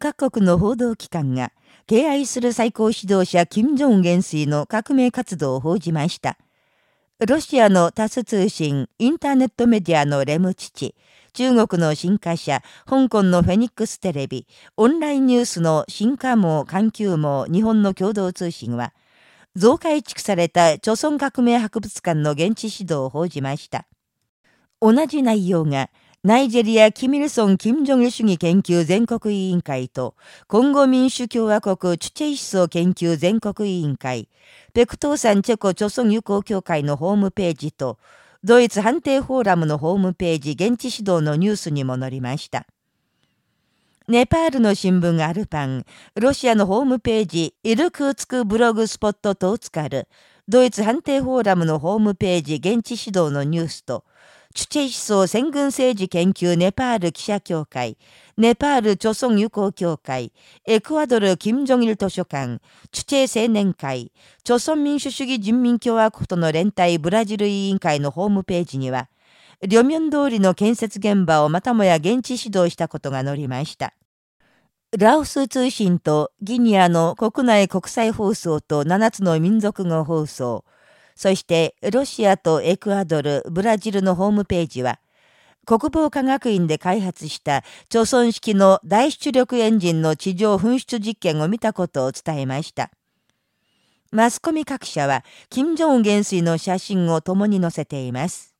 各国の報道機関が敬愛する最高指導者金正恩元帥の革命活動を報じました。ロシアのタス通信、インターネットメディアのレム父、中国の新華社、香港のフェニックステレビ、オンラインニュースの新華網、環球網、日本の共同通信は、増改築された朝鮮革命博物館の現地指導を報じました。同じ内容が、ナイジェリア・キミルソン・キム・ジョギル主義研究全国委員会と、コンゴ民主共和国チュチェイ思想研究全国委員会、ペクトーサンチェコ・チョソ友好協会のホームページと、ドイツ判定フォーラムのホームページ現地指導のニュースにも載りました。ネパールの新聞アルパン、ロシアのホームページ、イルクーツクブログスポットトーツカル、ドイツ判定フォーラムのホームページ現地指導のニュースと、チュチェ思想戦軍政治研究ネパール記者協会、ネパール朝鮮友好協会、エクアドル金正日図書館、チュチェ青年会、朝鮮民主主義人民共和国との連帯ブラジル委員会のホームページには、両面通りの建設現場をまたもや現地指導したことが載りました。ラオス通信とギニアの国内国際放送と7つの民族語放送、そしてロシアとエクアドル、ブラジルのホームページは、国防科学院で開発した貯村式の大出力エンジンの地上噴出実験を見たことを伝えました。マスコミ各社は、金正恩元帥の写真を共に載せています。